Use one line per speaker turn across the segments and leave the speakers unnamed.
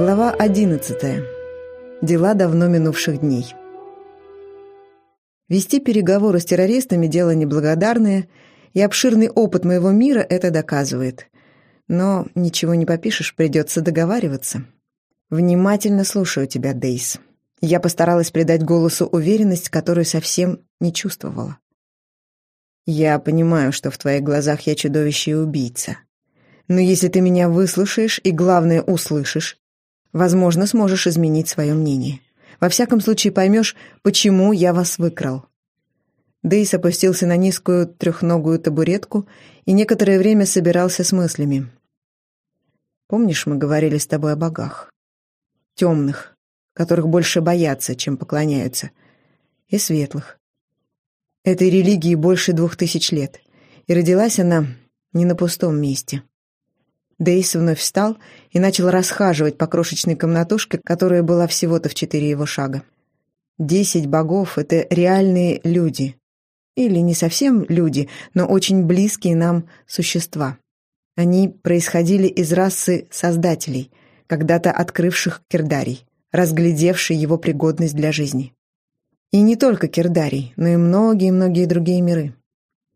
Глава 11. Дела давно минувших дней. Вести переговоры с террористами – дело неблагодарное, и обширный опыт моего мира это доказывает. Но ничего не попишешь, придется договариваться. Внимательно слушаю тебя, Дейс. Я постаралась придать голосу уверенность, которую совсем не чувствовала. Я понимаю, что в твоих глазах я чудовище и убийца. Но если ты меня выслушаешь и, главное, услышишь, Возможно, сможешь изменить свое мнение. Во всяком случае, поймешь, почему я вас выкрал». Дейс опустился на низкую трехногую табуретку и некоторое время собирался с мыслями. «Помнишь, мы говорили с тобой о богах? Темных, которых больше боятся, чем поклоняются, и светлых. Этой религии больше двух тысяч лет, и родилась она не на пустом месте. Дейс вновь встал и начал расхаживать по крошечной комнатушке, которая была всего-то в четыре его шага. Десять богов — это реальные люди. Или не совсем люди, но очень близкие нам существа. Они происходили из расы создателей, когда-то открывших Кирдарий, разглядевший его пригодность для жизни. И не только Кирдарий, но и многие-многие другие миры.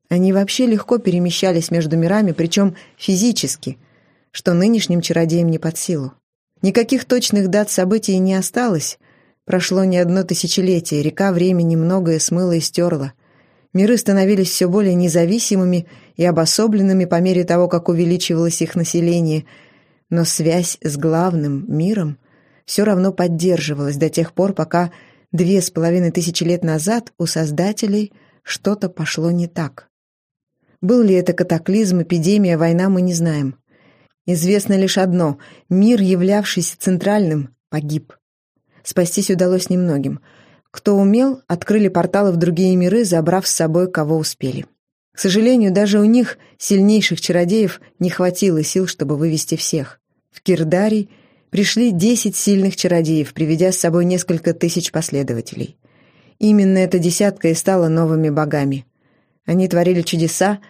Они вообще легко перемещались между мирами, причем физически — что нынешним чародеям не под силу. Никаких точных дат событий не осталось. Прошло не одно тысячелетие, река времени многое смыла и стерла. Миры становились все более независимыми и обособленными по мере того, как увеличивалось их население, но связь с главным миром все равно поддерживалась до тех пор, пока две с половиной тысячи лет назад у создателей что-то пошло не так. Был ли это катаклизм, эпидемия, война, мы не знаем. Известно лишь одно — мир, являвшийся центральным, погиб. Спастись удалось немногим. Кто умел, открыли порталы в другие миры, забрав с собой, кого успели. К сожалению, даже у них, сильнейших чародеев, не хватило сил, чтобы вывести всех. В Кирдарий пришли десять сильных чародеев, приведя с собой несколько тысяч последователей. Именно эта десятка и стала новыми богами. Они творили чудеса,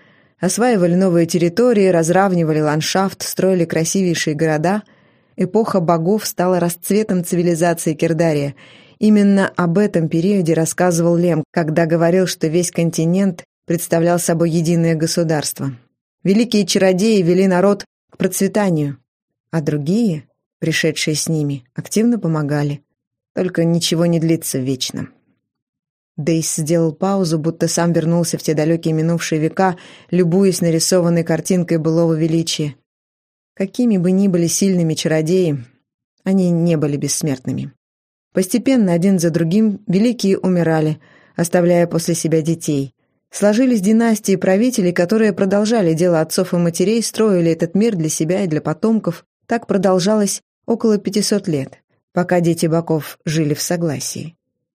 осваивали новые территории, разравнивали ландшафт, строили красивейшие города. Эпоха богов стала расцветом цивилизации Кирдария. Именно об этом периоде рассказывал Лем, когда говорил, что весь континент представлял собой единое государство. Великие чародеи вели народ к процветанию, а другие, пришедшие с ними, активно помогали. Только ничего не длится вечно. Дейс сделал паузу, будто сам вернулся в те далекие минувшие века, любуясь нарисованной картинкой былого величия. Какими бы ни были сильными чародеи, они не были бессмертными. Постепенно, один за другим, великие умирали, оставляя после себя детей. Сложились династии правителей, которые продолжали дело отцов и матерей, строили этот мир для себя и для потомков. Так продолжалось около 500 лет, пока дети боков жили в согласии.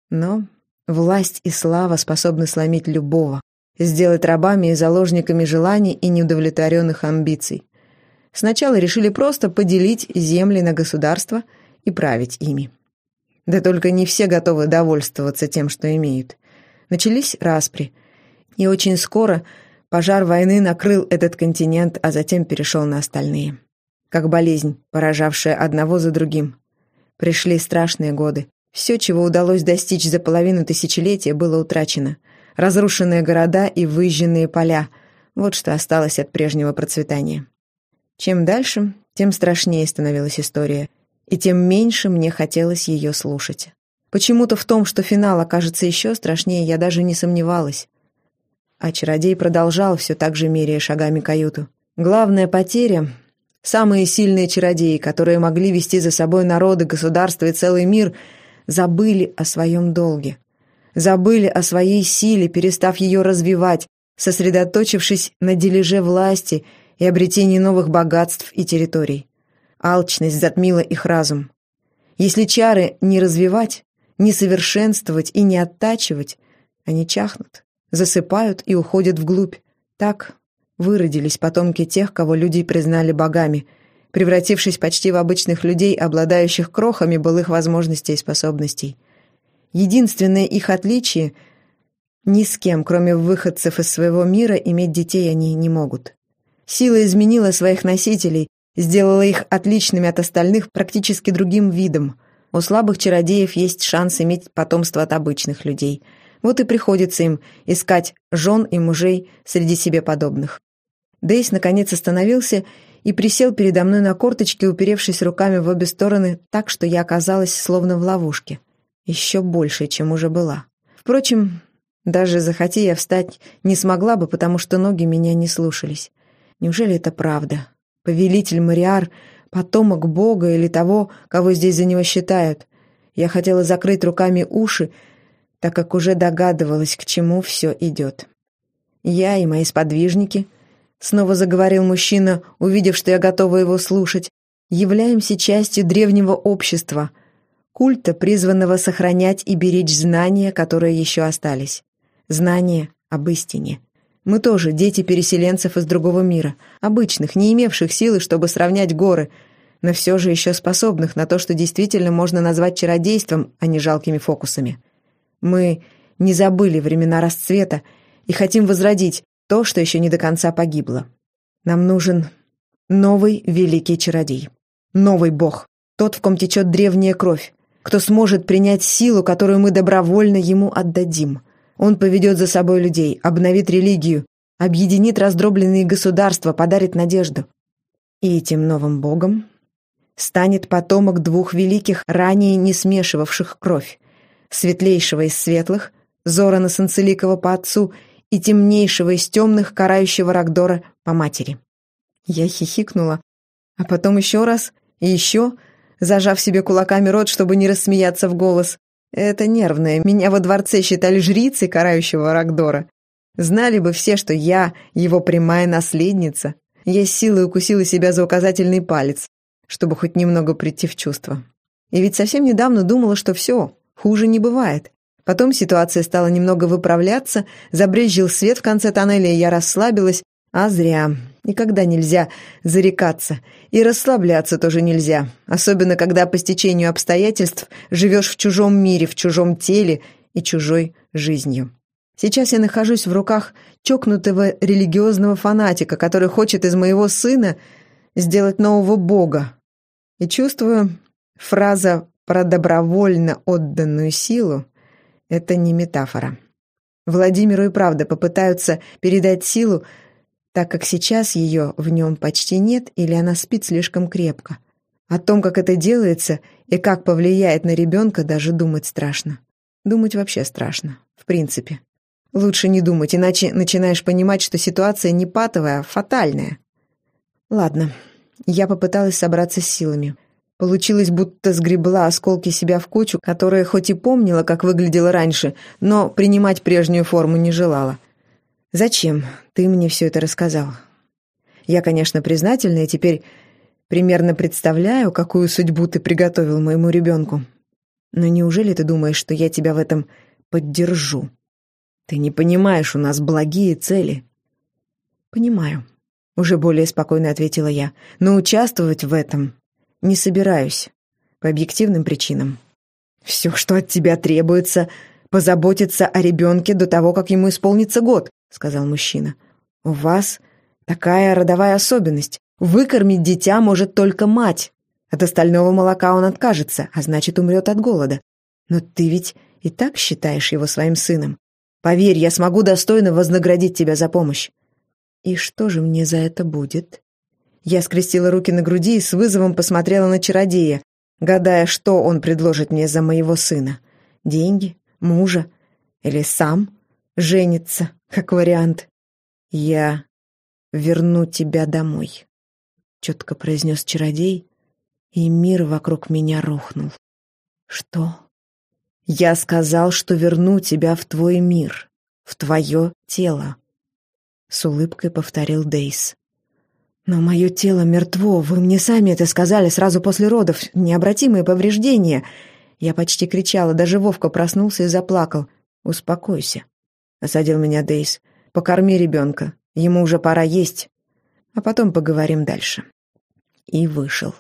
Но Власть и слава способны сломить любого, сделать рабами и заложниками желаний и неудовлетворенных амбиций. Сначала решили просто поделить земли на государства и править ими. Да только не все готовы довольствоваться тем, что имеют. Начались распри, и очень скоро пожар войны накрыл этот континент, а затем перешел на остальные. Как болезнь, поражавшая одного за другим. Пришли страшные годы, все, чего удалось достичь за половину тысячелетия, было утрачено. Разрушенные города и выжженные поля — вот что осталось от прежнего процветания. Чем дальше, тем страшнее становилась история, и тем меньше мне хотелось ее слушать. Почему-то в том, что финал окажется еще страшнее, я даже не сомневалась. А чародей продолжал, все так же меряя шагами каюту. Главная потеря — самые сильные чародеи, которые могли вести за собой народы, государства и целый мир — забыли о своем долге. Забыли о своей силе, перестав ее развивать, сосредоточившись на дележе власти и обретении новых богатств и территорий. Алчность затмила их разум. Если чары не развивать, не совершенствовать и не оттачивать, они чахнут, засыпают и уходят вглубь. Так выродились потомки тех, кого люди признали богами – превратившись почти в обычных людей, обладающих крохами былых возможностей и способностей. Единственное их отличие — ни с кем, кроме выходцев из своего мира, иметь детей они не могут. Сила изменила своих носителей, сделала их отличными от остальных практически другим видом. У слабых чародеев есть шанс иметь потомство от обычных людей. Вот и приходится им искать жен и мужей среди себе подобных. Дейс наконец остановился и присел передо мной на корточки, уперевшись руками в обе стороны так, что я оказалась словно в ловушке. Еще больше, чем уже была. Впрочем, даже захоти я встать не смогла бы, потому что ноги меня не слушались. Неужели это правда? Повелитель Мариар — потомок Бога или того, кого здесь за него считают. Я хотела закрыть руками уши, так как уже догадывалась, к чему все идет. Я и мои сподвижники, снова заговорил мужчина, увидев, что я готова его слушать, являемся частью древнего общества, культа, призванного сохранять и беречь знания, которые еще остались. Знания об истине. Мы тоже дети переселенцев из другого мира, обычных, не имевших силы, чтобы сравнять горы, но все же еще способных на то, что действительно можно назвать чародейством, а не жалкими фокусами. Мы не забыли времена расцвета и хотим возродить то, что еще не до конца погибло. Нам нужен новый великий чародей, новый бог, тот, в ком течет древняя кровь, кто сможет принять силу, которую мы добровольно ему отдадим. Он поведет за собой людей, обновит религию, объединит раздробленные государства, подарит надежду. И этим новым богом станет потомок двух великих, ранее не смешивавших кровь, светлейшего из светлых, Зорана Санцеликова по отцу, и темнейшего из темных, карающего Рагдора по матери. Я хихикнула, а потом еще раз и еще, зажав себе кулаками рот, чтобы не рассмеяться в голос. Это нервное. Меня во дворце считали жрицей карающего Рагдора. Знали бы все, что я его прямая наследница. Я с силой укусила себя за указательный палец, чтобы хоть немного прийти в чувство. И ведь совсем недавно думала, что все, хуже не бывает. Потом ситуация стала немного выправляться, забрезжил свет в конце тоннеля, и я расслабилась, а зря. Никогда нельзя зарекаться. И расслабляться тоже нельзя. Особенно, когда по стечению обстоятельств живешь в чужом мире, в чужом теле и чужой жизнью. Сейчас я нахожусь в руках чокнутого религиозного фанатика, который хочет из моего сына сделать нового бога. И чувствую, фраза про добровольно отданную силу — это не метафора. Владимиру и правда попытаются передать силу, так как сейчас ее в нем почти нет или она спит слишком крепко. О том, как это делается и как повлияет на ребенка, даже думать страшно. Думать вообще страшно, в принципе. Лучше не думать, иначе начинаешь понимать, что ситуация не патовая, а фатальная. Ладно, я попыталась собраться с силами. Получилось, будто сгребла осколки себя в кучу, которая хоть и помнила, как выглядела раньше, но принимать прежнюю форму не желала. «Зачем ты мне все это рассказал?» «Я, конечно, признательна и теперь примерно представляю, какую судьбу ты приготовил моему ребенку. Но неужели ты думаешь, что я тебя в этом поддержу? Ты не понимаешь, у нас благие цели». «Понимаю», — уже более спокойно ответила я, «но участвовать в этом не собираюсь, по объективным причинам. Все, что от тебя требуется, позаботиться о ребенке до того, как ему исполнится год. — сказал мужчина. «У вас такая родовая особенность. Выкормить дитя может только мать. От остального молока он откажется, а значит, умрет от голода. Но ты ведь и так считаешь его своим сыном. Поверь, я смогу достойно вознаградить тебя за помощь». «И что же мне за это будет?» Я скрестила руки на груди и с вызовом посмотрела на чародея, гадая, что он предложит мне за моего сына. Деньги? Мужа? Или сам? Женится? Как вариант, я верну тебя домой, четко произнес чародей, и мир вокруг меня рухнул. Что? Я сказал, что верну тебя в твой мир, в твое тело. С улыбкой повторил Дейс. «Но мое тело мертво, вы мне сами это сказали сразу после родов, необратимые повреждения». Я почти кричала, даже Вовка проснулся и заплакал. «Успокойся», — осадил меня Дейс. «Покорми ребенка, ему уже пора есть, а потом поговорим дальше». И вышел.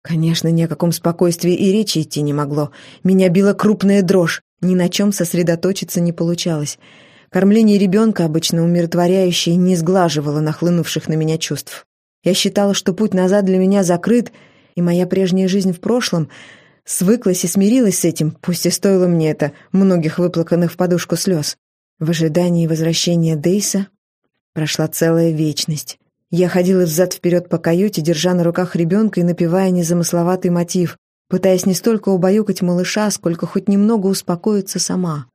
Конечно, ни о каком спокойствии и речи идти не могло. Меня била крупная дрожь, ни на чем сосредоточиться не получалось. Кормление ребенка, обычно умиротворяющее, не сглаживало нахлынувших на меня чувств. Я считала, что путь назад для меня закрыт, и моя прежняя жизнь в прошлом свыклась и смирилась с этим, пусть и стоило мне это многих выплаканных в подушку слез. В ожидании возвращения Дейса прошла целая вечность. Я ходила взад-вперед по каюте, держа на руках ребенка и напевая незамысловатый мотив, пытаясь не столько убаюкать малыша, сколько хоть немного успокоиться сама.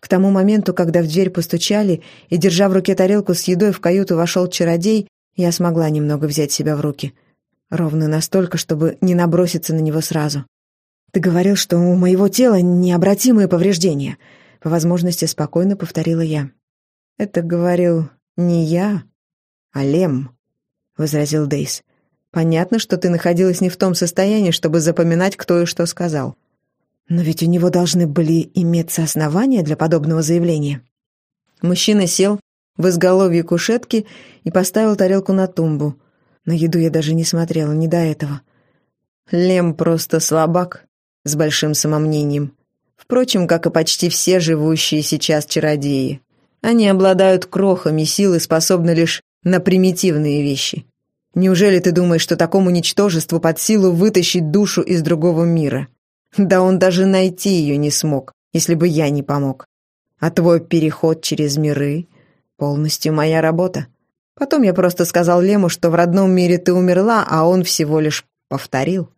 К тому моменту, когда в дверь постучали, и, держа в руке тарелку с едой, в каюту вошел чародей, я смогла немного взять себя в руки. Ровно настолько, чтобы не наброситься на него сразу. «Ты говорил, что у моего тела необратимые повреждения», — по возможности спокойно повторила я. «Это говорил не я, а Лем», — возразил Дейс. «Понятно, что ты находилась не в том состоянии, чтобы запоминать, кто и что сказал. Но ведь у него должны были иметься основания для подобного заявления. Мужчина сел в изголовье кушетки и поставил тарелку на тумбу. На еду я даже не смотрела, не до этого. Лем просто слабак, с большим самомнением. Впрочем, как и почти все живущие сейчас чародеи. Они обладают крохами силы, способны лишь на примитивные вещи. Неужели ты думаешь, что такому ничтожеству под силу вытащить душу из другого мира? Да он даже найти ее не смог, если бы я не помог. А твой переход через миры — полностью моя работа. Потом я просто сказал Лему, что в родном мире ты умерла, а он всего лишь повторил.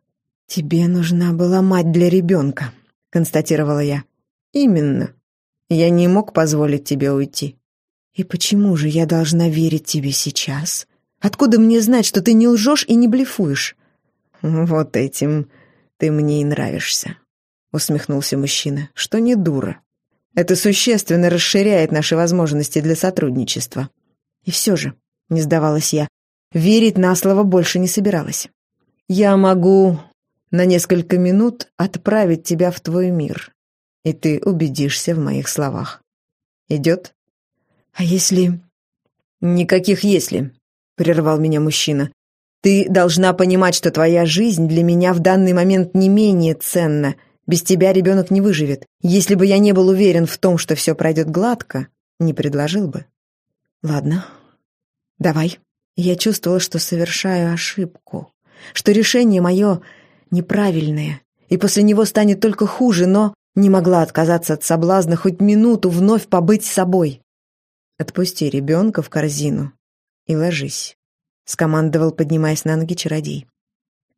«Тебе нужна была мать для ребенка», — констатировала я. «Именно. Я не мог позволить тебе уйти». «И почему же я должна верить тебе сейчас? Откуда мне знать, что ты не лжешь и не блефуешь?» «Вот этим «Ты мне и нравишься», — усмехнулся мужчина, — «что не дура. Это существенно расширяет наши возможности для сотрудничества». И все же, не сдавалась я, верить на слово больше не собиралась. «Я могу на несколько минут отправить тебя в твой мир, и ты убедишься в моих словах. Идет?» «А если...» «Никаких «если», — прервал меня мужчина. Ты должна понимать, что твоя жизнь для меня в данный момент не менее ценна. Без тебя ребенок не выживет. Если бы я не был уверен в том, что все пройдет гладко, не предложил бы. Ладно, давай. Я чувствовала, что совершаю ошибку, что решение мое неправильное, и после него станет только хуже, но не могла отказаться от соблазна хоть минуту вновь побыть собой. Отпусти ребенка в корзину и ложись. — скомандовал, поднимаясь на ноги чародей.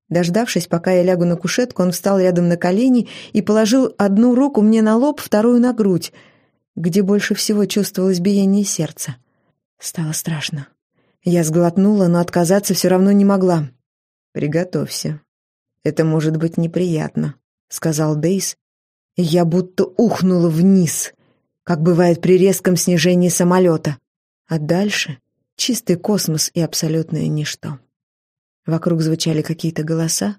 Дождавшись, пока я лягу на кушетку, он встал рядом на колени и положил одну руку мне на лоб, вторую на грудь, где больше всего чувствовалось биение сердца. Стало страшно. Я сглотнула, но отказаться все равно не могла. «Приготовься. Это может быть неприятно», — сказал Дейс. Я будто ухнула вниз, как бывает при резком снижении самолета. А дальше Чистый космос и абсолютное ничто. Вокруг звучали какие-то голоса,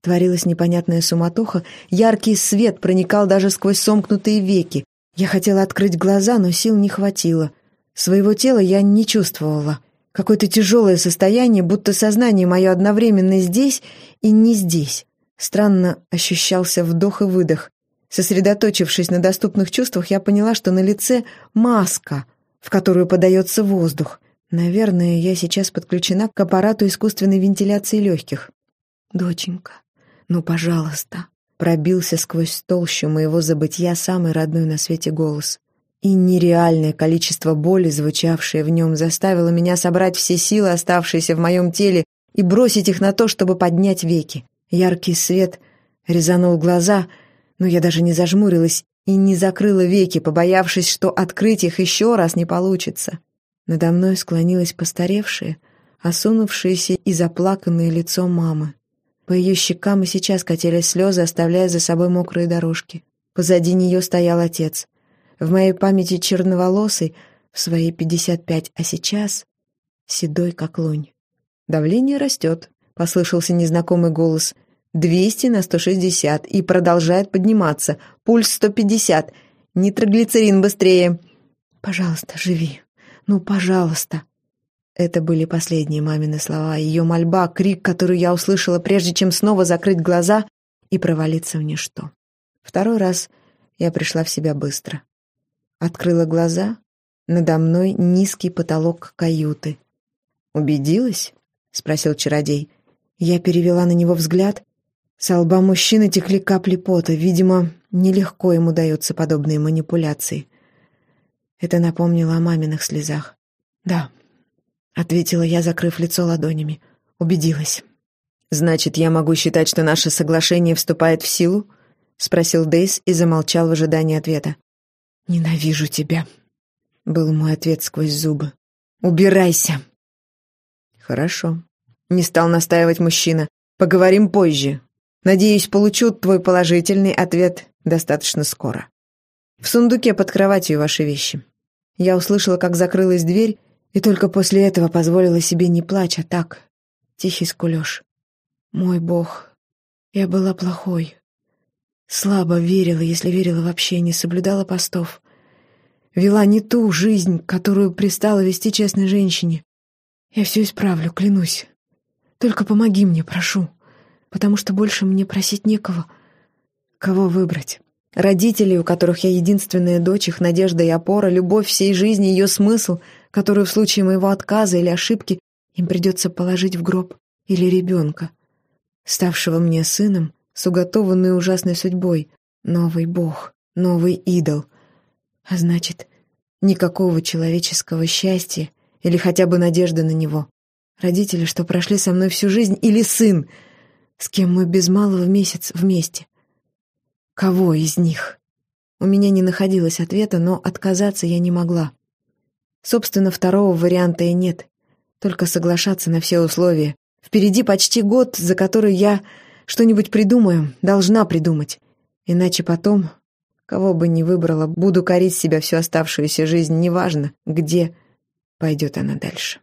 творилась непонятная суматоха, яркий свет проникал даже сквозь сомкнутые веки. Я хотела открыть глаза, но сил не хватило. Своего тела я не чувствовала. Какое-то тяжелое состояние, будто сознание мое одновременно здесь и не здесь. Странно ощущался вдох и выдох. Сосредоточившись на доступных чувствах, я поняла, что на лице маска, в которую подается воздух. Наверное, я сейчас подключена к аппарату искусственной вентиляции легких. «Доченька, ну, пожалуйста!» Пробился сквозь толщу моего забытья самый родной на свете голос. И нереальное количество боли, звучавшее в нем, заставило меня собрать все силы, оставшиеся в моем теле, и бросить их на то, чтобы поднять веки. Яркий свет резанул глаза, но я даже не зажмурилась и не закрыла веки, побоявшись, что открыть их еще раз не получится. Надо мной склонилось постаревшее, осунувшееся и заплаканное лицо мамы. По ее щекам и сейчас катились слезы, оставляя за собой мокрые дорожки. Позади нее стоял отец. В моей памяти черноволосый, в свои пятьдесят пять, а сейчас седой, как лунь. «Давление растет», — послышался незнакомый голос. «Двести на сто шестьдесят и продолжает подниматься. Пульс сто пятьдесят. Нитроглицерин быстрее». «Пожалуйста, живи», «Ну, пожалуйста!» Это были последние мамины слова, ее мольба, крик, который я услышала, прежде чем снова закрыть глаза и провалиться в ничто. Второй раз я пришла в себя быстро. Открыла глаза, надо мной низкий потолок каюты. «Убедилась?» — спросил чародей. Я перевела на него взгляд. С лба мужчины текли капли пота. Видимо, нелегко ему даются подобные манипуляции. Это напомнило о маминых слезах. «Да», — ответила я, закрыв лицо ладонями. Убедилась. «Значит, я могу считать, что наше соглашение вступает в силу?» — спросил Дейс и замолчал в ожидании ответа. «Ненавижу тебя», — был мой ответ сквозь зубы. «Убирайся!» «Хорошо», — не стал настаивать мужчина. «Поговорим позже. Надеюсь, получу твой положительный ответ достаточно скоро. В сундуке под кроватью ваши вещи». Я услышала, как закрылась дверь, и только после этого позволила себе не плачь, а так, тихий скулёж. Мой бог, я была плохой. Слабо верила, если верила вообще, не соблюдала постов. Вела не ту жизнь, которую пристала вести честной женщине. Я все исправлю, клянусь. Только помоги мне, прошу, потому что больше мне просить некого. Кого выбрать? Родителей, у которых я единственная дочь, их надежда и опора, любовь всей жизни, ее смысл, которую в случае моего отказа или ошибки им придется положить в гроб, или ребенка, ставшего мне сыном с уготованной ужасной судьбой, новый бог, новый идол. А значит, никакого человеческого счастья или хотя бы надежды на него. Родители, что прошли со мной всю жизнь, или сын, с кем мы без малого месяц вместе. Кого из них? У меня не находилось ответа, но отказаться я не могла. Собственно, второго варианта и нет. Только соглашаться на все условия. Впереди почти год, за который я что-нибудь придумаю, должна придумать. Иначе потом, кого бы ни выбрала, буду корить себя всю оставшуюся жизнь, неважно, где пойдет она дальше.